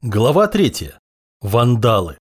Глава третья. Вандалы.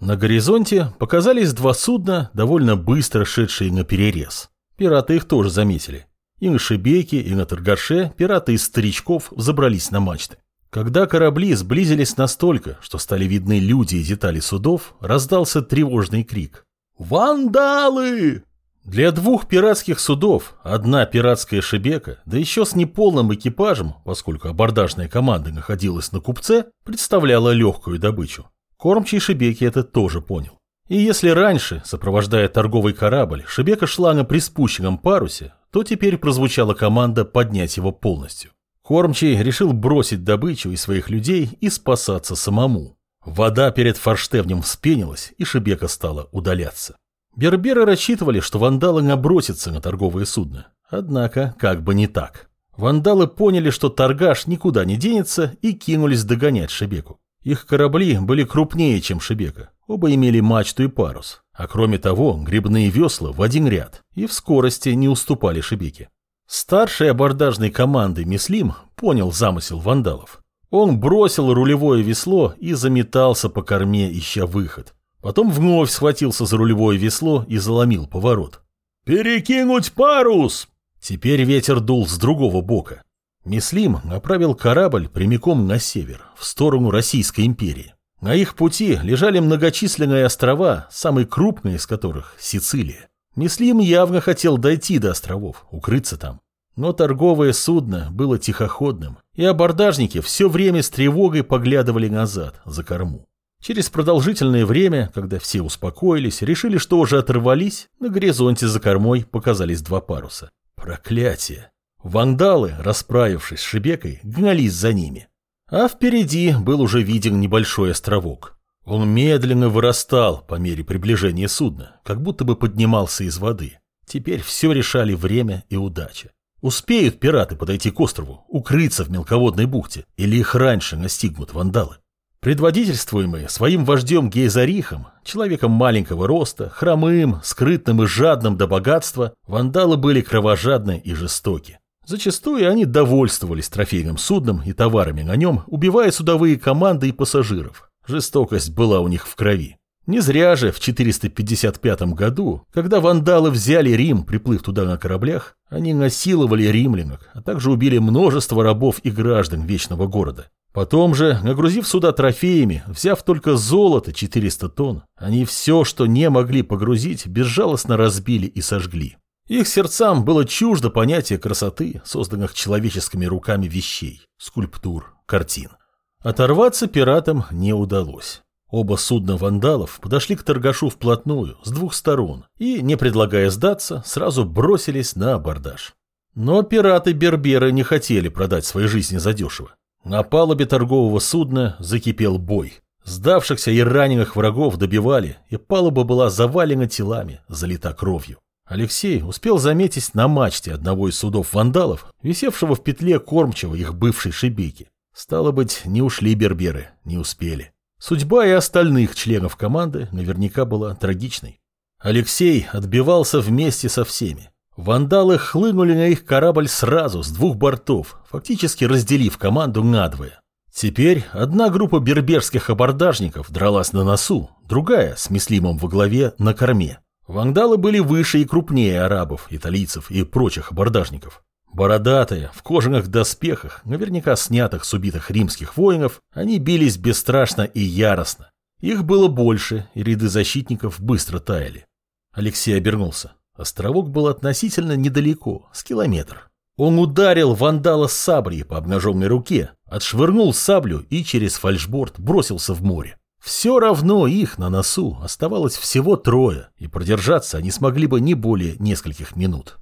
На горизонте показались два судна, довольно быстро шедшие на перерез. Пираты их тоже заметили. И на Шебеке, и на Торгаше пираты из старичков забрались на мачты. Когда корабли сблизились настолько, что стали видны люди и детали судов, раздался тревожный крик. «Вандалы!» Для двух пиратских судов одна пиратская шебека, да еще с неполным экипажем, поскольку абордажная команда находилась на купце, представляла легкую добычу. Кормчий шебеки это тоже понял. И если раньше, сопровождая торговый корабль, шебека шла на приспущенном парусе, то теперь прозвучала команда поднять его полностью. Кормчий решил бросить добычу и своих людей и спасаться самому. Вода перед форштевнем вспенилась, и шебека стала удаляться. Берберы рассчитывали, что вандалы набросятся на торговые судна. Однако, как бы не так. Вандалы поняли, что торгаш никуда не денется, и кинулись догонять Шебеку. Их корабли были крупнее, чем Шебека. Оба имели мачту и парус. А кроме того, грибные весла в один ряд и в скорости не уступали Шебеке. Старший абордажной команды Мислим понял замысел вандалов. Он бросил рулевое весло и заметался по корме, ища выход. Потом вновь схватился за рулевое весло и заломил поворот. «Перекинуть парус!» Теперь ветер дул с другого бока. Мислим направил корабль прямиком на север, в сторону Российской империи. На их пути лежали многочисленные острова, самый крупный из которых – Сицилия. Мислим явно хотел дойти до островов, укрыться там. Но торговое судно было тихоходным, и абордажники все время с тревогой поглядывали назад, за корму. Через продолжительное время, когда все успокоились, решили, что уже оторвались, на горизонте за кормой показались два паруса. Проклятие! Вандалы, расправившись с Шебекой, гнались за ними. А впереди был уже виден небольшой островок. Он медленно вырастал по мере приближения судна, как будто бы поднимался из воды. Теперь все решали время и удача. Успеют пираты подойти к острову, укрыться в мелководной бухте, или их раньше настигнут вандалы? Предводительствуемые своим вождем Гейзарихом, человеком маленького роста, хромым, скрытным и жадным до богатства, вандалы были кровожадны и жестоки. Зачастую они довольствовались трофейным судном и товарами на нем, убивая судовые команды и пассажиров. Жестокость была у них в крови. Не зря же в 455 году, когда вандалы взяли Рим, приплыв туда на кораблях, они насиловали римлянок, а также убили множество рабов и граждан Вечного города. Потом же, нагрузив суда трофеями, взяв только золото 400 тонн, они все, что не могли погрузить, безжалостно разбили и сожгли. Их сердцам было чуждо понятие красоты, созданных человеческими руками вещей, скульптур, картин. Оторваться пиратам не удалось. Оба судна вандалов подошли к торгашу вплотную, с двух сторон, и, не предлагая сдаться, сразу бросились на абордаж. Но пираты-берберы не хотели продать свои жизни задешево. На палубе торгового судна закипел бой. Сдавшихся и раненых врагов добивали, и палуба была завалена телами, залита кровью. Алексей успел заметить на мачте одного из судов вандалов, висевшего в петле кормчего их бывшей шибейки. Стало быть, не ушли берберы, не успели. Судьба и остальных членов команды наверняка была трагичной. Алексей отбивался вместе со всеми. Вандалы хлынули на их корабль сразу, с двух бортов, фактически разделив команду надвое. Теперь одна группа берберских абордажников дралась на носу, другая, с Мислимом во главе, на корме. Вандалы были выше и крупнее арабов, италийцев и прочих абордажников. Бородатые, в кожаных доспехах, наверняка снятых с убитых римских воинов, они бились бесстрашно и яростно. Их было больше, и ряды защитников быстро таяли. Алексей обернулся. Островок был относительно недалеко, с километр. Он ударил вандала с саблей по обнаженной руке, отшвырнул саблю и через фальшборд бросился в море. Все равно их на носу оставалось всего трое, и продержаться они смогли бы не более нескольких минут.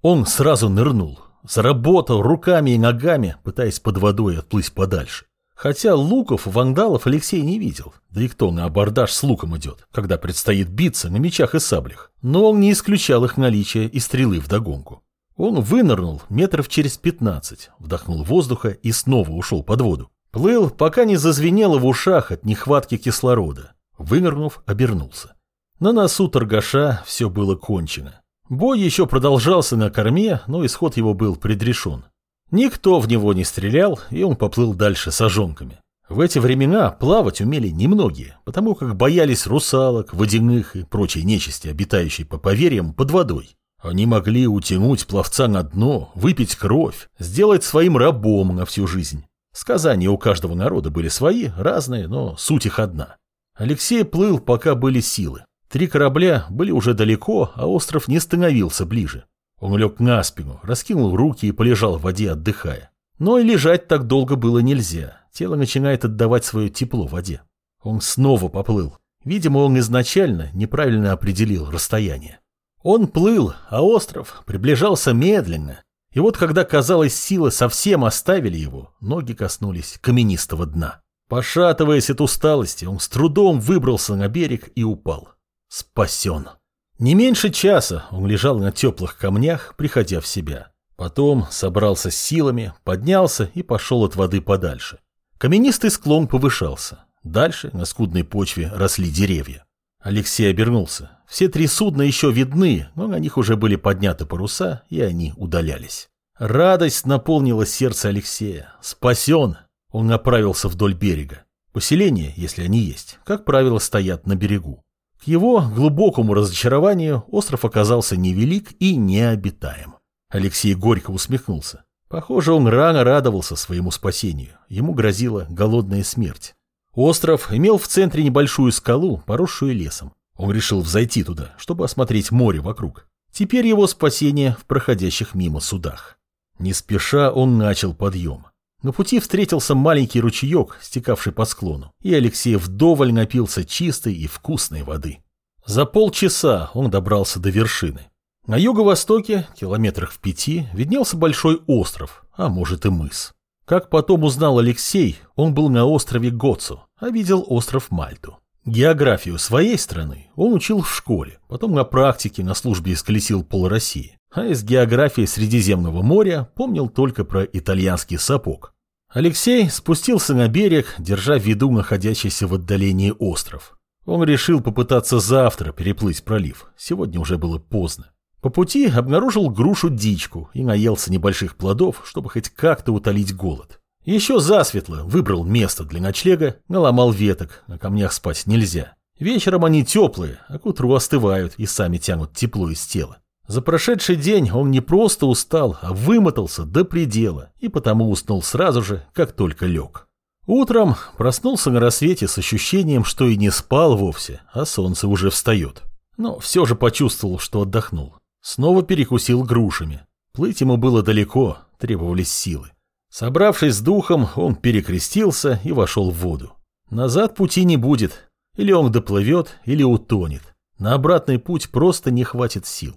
Он сразу нырнул, заработал руками и ногами, пытаясь под водой отплыть подальше. Хотя луков вандалов Алексей не видел, да и кто на абордаж с луком идет, когда предстоит биться на мечах и саблях. Но он не исключал их наличие и стрелы вдогонку. Он вынырнул метров через пятнадцать, вдохнул воздуха и снова ушел под воду. Плыл, пока не зазвенело в ушах от нехватки кислорода. Вынырнув, обернулся. На носу торгаша все было кончено. Бой еще продолжался на корме, но исход его был предрешен. Никто в него не стрелял, и он поплыл дальше с ожонками. В эти времена плавать умели немногие, потому как боялись русалок, водяных и прочей нечисти, обитающей по поверьям под водой. Они могли утянуть пловца на дно, выпить кровь, сделать своим рабом на всю жизнь. Сказания у каждого народа были свои, разные, но суть их одна. Алексей плыл, пока были силы. Три корабля были уже далеко, а остров не становился ближе. Он лег на спину, раскинул руки и полежал в воде, отдыхая. Но и лежать так долго было нельзя. Тело начинает отдавать свое тепло воде. Он снова поплыл. Видимо, он изначально неправильно определил расстояние. Он плыл, а остров приближался медленно. И вот когда, казалось, силы совсем оставили его, ноги коснулись каменистого дна. Пошатываясь от усталости, он с трудом выбрался на берег и упал. Спасен. Не меньше часа он лежал на теплых камнях, приходя в себя. Потом собрался с силами, поднялся и пошел от воды подальше. Каменистый склон повышался. Дальше на скудной почве росли деревья. Алексей обернулся. Все три судна еще видны, но на них уже были подняты паруса, и они удалялись. Радость наполнила сердце Алексея. Спасен! Он направился вдоль берега. Поселения, если они есть, как правило, стоят на берегу. К его глубокому разочарованию остров оказался невелик и необитаем. Алексей горько усмехнулся. Похоже, он рано радовался своему спасению. Ему грозила голодная смерть. Остров имел в центре небольшую скалу, поросшую лесом. Он решил взойти туда, чтобы осмотреть море вокруг. Теперь его спасение в проходящих мимо судах. Не спеша он начал подъем. На пути встретился маленький ручеек, стекавший по склону, и Алексей вдоволь напился чистой и вкусной воды. За полчаса он добрался до вершины. На юго-востоке, километрах в пяти, виднелся большой остров, а может и мыс. Как потом узнал Алексей, он был на острове Гоцу, а видел остров Мальту. Географию своей страны он учил в школе, потом на практике на службе исколесил пол России, а из географии Средиземного моря помнил только про итальянский сапог. Алексей спустился на берег, держа в виду находящийся в отдалении остров. Он решил попытаться завтра переплыть пролив, сегодня уже было поздно. По пути обнаружил грушу-дичку и наелся небольших плодов, чтобы хоть как-то утолить голод. Еще засветло выбрал место для ночлега, наломал веток, на камнях спать нельзя. Вечером они теплые, а к утру остывают и сами тянут тепло из тела. За прошедший день он не просто устал, а вымотался до предела, и потому уснул сразу же, как только лег. Утром проснулся на рассвете с ощущением, что и не спал вовсе, а солнце уже встает. Но все же почувствовал, что отдохнул. Снова перекусил грушами. Плыть ему было далеко, требовались силы. Собравшись с духом, он перекрестился и вошел в воду. Назад пути не будет. Или он доплывет, или утонет. На обратный путь просто не хватит сил.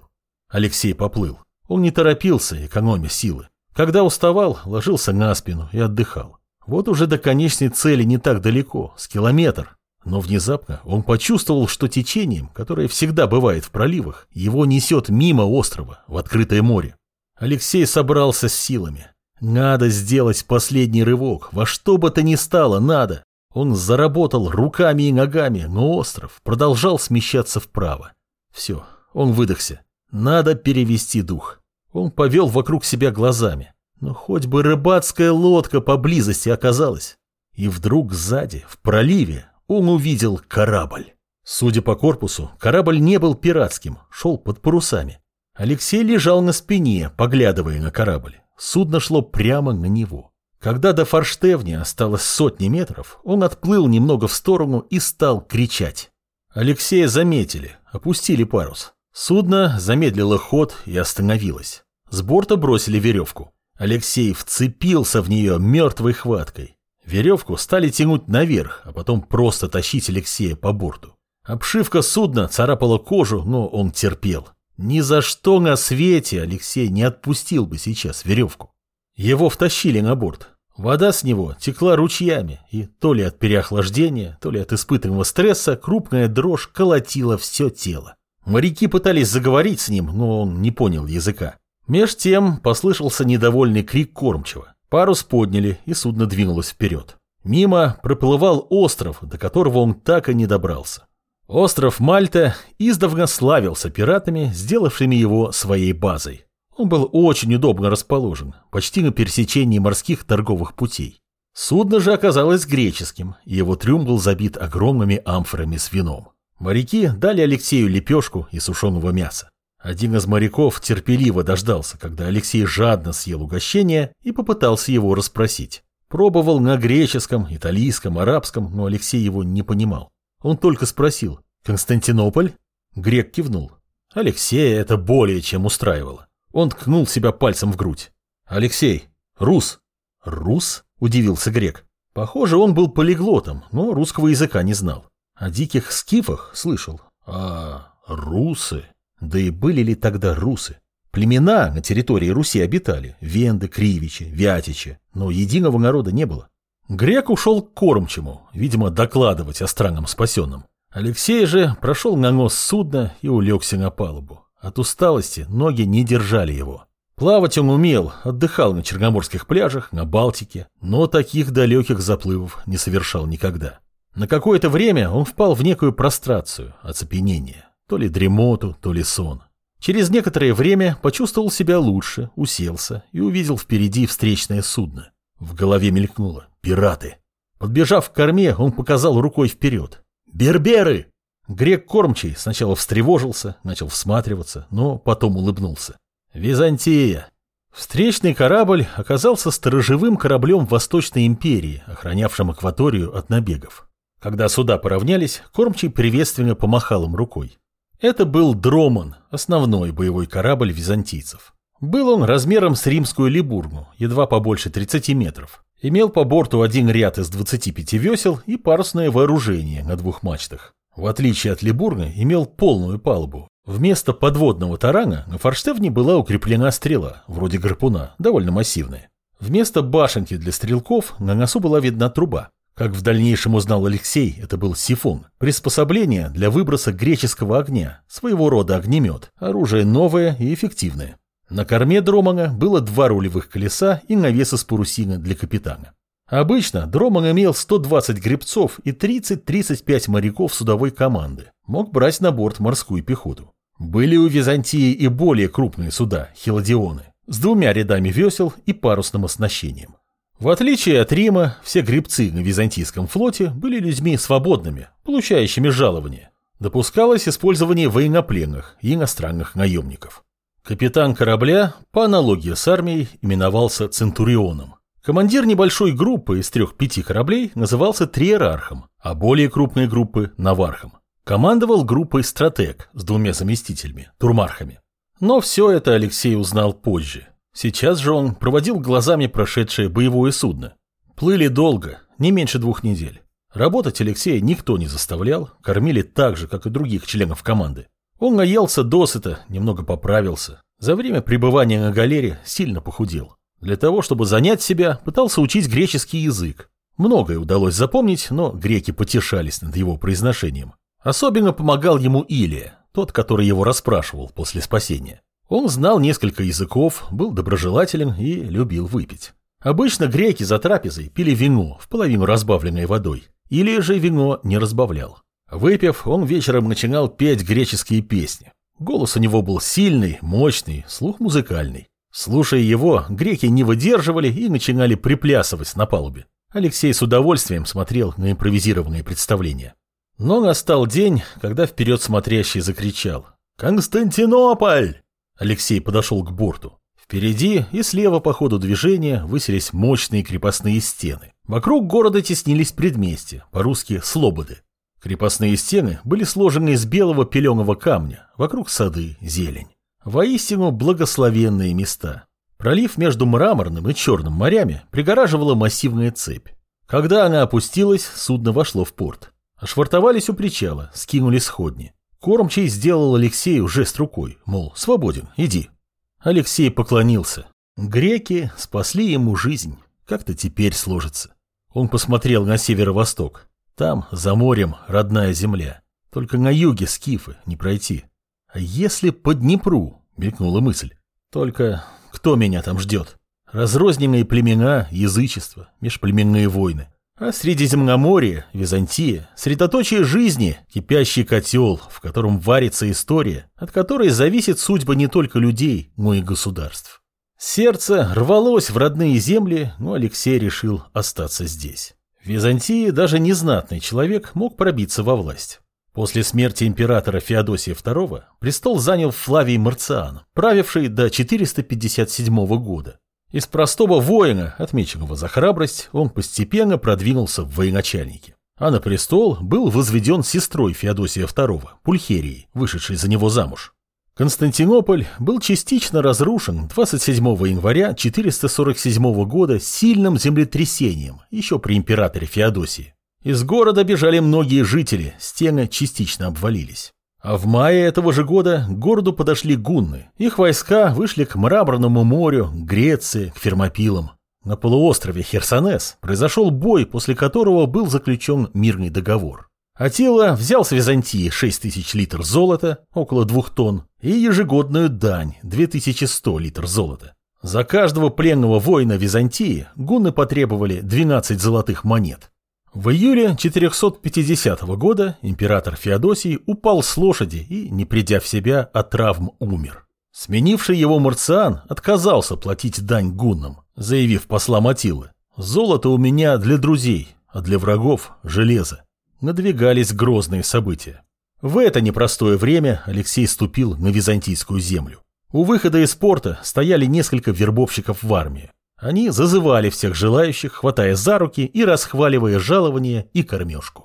Алексей поплыл. Он не торопился, экономя силы. Когда уставал, ложился на спину и отдыхал. Вот уже до конечной цели не так далеко, с километр. Но внезапно он почувствовал, что течением, которое всегда бывает в проливах, его несет мимо острова, в открытое море. Алексей собрался с силами. Надо сделать последний рывок, во что бы то ни стало, надо. Он заработал руками и ногами, но остров продолжал смещаться вправо. Все, он выдохся. Надо перевести дух. Он повел вокруг себя глазами. Но хоть бы рыбацкая лодка поблизости оказалась. И вдруг сзади, в проливе, он увидел корабль. Судя по корпусу, корабль не был пиратским, шел под парусами. Алексей лежал на спине, поглядывая на корабль. Судно шло прямо на него. Когда до форштевни осталось сотни метров, он отплыл немного в сторону и стал кричать. Алексея заметили, опустили парус. Судно замедлило ход и остановилось. С борта бросили веревку. Алексей вцепился в нее мертвой хваткой. Веревку стали тянуть наверх, а потом просто тащить Алексея по борту. Обшивка судна царапала кожу, но он терпел. Ни за что на свете Алексей не отпустил бы сейчас веревку. Его втащили на борт. Вода с него текла ручьями, и то ли от переохлаждения, то ли от испытанного стресса крупная дрожь колотила все тело. Моряки пытались заговорить с ним, но он не понял языка. Меж тем послышался недовольный крик кормчего. Парус подняли, и судно двинулось вперед. Мимо проплывал остров, до которого он так и не добрался. Остров Мальта издавна славился пиратами, сделавшими его своей базой. Он был очень удобно расположен, почти на пересечении морских торговых путей. Судно же оказалось греческим, и его трюм был забит огромными амфорами с вином. Моряки дали Алексею лепешку и сушеного мяса. Один из моряков терпеливо дождался, когда Алексей жадно съел угощение и попытался его расспросить. Пробовал на греческом, итальянском, арабском, но Алексей его не понимал. Он только спросил «Константинополь?» Грек кивнул. Алексея это более чем устраивало. Он ткнул себя пальцем в грудь. «Алексей, рус!» «Рус?» – удивился Грек. Похоже, он был полиглотом, но русского языка не знал. О диких скифах слышал. А русы? Да и были ли тогда русы? Племена на территории Руси обитали. Венды, Кривичи, Вятичи. Но единого народа не было. Грек ушел к кормчему, видимо, докладывать о странном спасенном. Алексей же прошел на нос судна и улегся на палубу. От усталости ноги не держали его. Плавать он умел, отдыхал на черноморских пляжах, на Балтике, но таких далеких заплывов не совершал никогда. На какое-то время он впал в некую прострацию, оцепенение, то ли дремоту, то ли сон. Через некоторое время почувствовал себя лучше, уселся и увидел впереди встречное судно. В голове мелькнуло «Пираты». Подбежав к корме, он показал рукой вперед. «Берберы!» Грек кормчий сначала встревожился, начал всматриваться, но потом улыбнулся. «Византия!» Встречный корабль оказался сторожевым кораблем Восточной империи, охранявшим акваторию от набегов. Когда суда поравнялись, кормчий приветственно помахал им рукой. Это был Дроман, основной боевой корабль византийцев. Был он размером с римскую либурну, едва побольше 30 метров. Имел по борту один ряд из 25 весел и парусное вооружение на двух мачтах. В отличие от Либурны, имел полную палубу. Вместо подводного тарана на форштевне была укреплена стрела, вроде гарпуна, довольно массивная. Вместо башенки для стрелков на носу была видна труба. Как в дальнейшем узнал Алексей, это был сифон, приспособление для выброса греческого огня, своего рода огнемет, оружие новое и эффективное. На корме Дромана было два рулевых колеса и навес из парусины для капитана. Обычно Дроман имел 120 гребцов и 30-35 моряков судовой команды. Мог брать на борт морскую пехоту. Были у Византии и более крупные суда, хиладионы, с двумя рядами весел и парусным оснащением. В отличие от Рима, все гребцы на византийском флоте были людьми свободными, получающими жалование. Допускалось использование военнопленных и иностранных наемников. Капитан корабля, по аналогии с армией, именовался Центурионом. Командир небольшой группы из трех-пяти кораблей назывался Триерархом, а более крупной группы – Навархом. Командовал группой «Стратег» с двумя заместителями – Турмархами. Но все это Алексей узнал позже. Сейчас же он проводил глазами прошедшее боевое судно. Плыли долго, не меньше двух недель. Работать Алексея никто не заставлял, кормили так же, как и других членов команды. Он наелся досыта, немного поправился. За время пребывания на галере сильно похудел. Для того, чтобы занять себя, пытался учить греческий язык. Многое удалось запомнить, но греки потешались над его произношением. Особенно помогал ему Илия, тот, который его расспрашивал после спасения. Он знал несколько языков, был доброжелателен и любил выпить. Обычно греки за трапезой пили вино, в половину разбавленное водой, или же вино не разбавлял. Выпив, он вечером начинал петь греческие песни. Голос у него был сильный, мощный, слух музыкальный. Слушая его, греки не выдерживали и начинали приплясывать на палубе. Алексей с удовольствием смотрел на импровизированные представления. Но настал день, когда вперед смотрящий закричал «Константинополь!». Алексей подошел к борту. Впереди и слева по ходу движения высились мощные крепостные стены. Вокруг города теснились предместья, по-русски «слободы». Крепостные стены были сложены из белого пеленого камня, вокруг сады, зелень. Воистину благословенные места. Пролив между мраморным и черным морями пригораживала массивная цепь. Когда она опустилась, судно вошло в порт. Ошвартовались у причала, скинули сходни. Кормчий сделал Алексею жест рукой, мол, свободен, иди. Алексей поклонился. Греки спасли ему жизнь. Как-то теперь сложится. Он посмотрел на северо-восток. Там, за морем, родная земля. Только на юге скифы не пройти. А если по Днепру, мелькнула мысль. Только кто меня там ждет? Разрозненные племена, язычество, межплеменные войны. А Средиземноморье, Византия, средоточие жизни, кипящий котел, в котором варится история, от которой зависит судьба не только людей, но и государств. Сердце рвалось в родные земли, но Алексей решил остаться здесь. В Византии даже незнатный человек мог пробиться во власть. После смерти императора Феодосия II престол занял Флавий Марциан, правивший до 457 года. Из простого воина, отмеченного за храбрость, он постепенно продвинулся в военачальники. А на престол был возведен сестрой Феодосия II, Пульхерией, вышедшей за него замуж. Константинополь был частично разрушен 27 января 447 года сильным землетрясением, еще при императоре Феодосии. Из города бежали многие жители, стены частично обвалились. А в мае этого же года к городу подошли гунны. Их войска вышли к Мраморному морю, к Греции, к Фермопилам. На полуострове Херсонес произошел бой, после которого был заключен мирный договор. Атила взял с Византии 6 тысяч литров золота, около 2 тонн, и ежегодную дань – 2100 литров золота. За каждого пленного воина Византии гунны потребовали 12 золотых монет. В июле 450 года император Феодосий упал с лошади и, не придя в себя, от травм умер. Сменивший его Марциан отказался платить дань гуннам, заявив послам Атилы «Золото у меня для друзей, а для врагов – железо» надвигались грозные события. В это непростое время Алексей ступил на византийскую землю. У выхода из порта стояли несколько вербовщиков в армии. Они зазывали всех желающих, хватая за руки и расхваливая жалования и кормежку.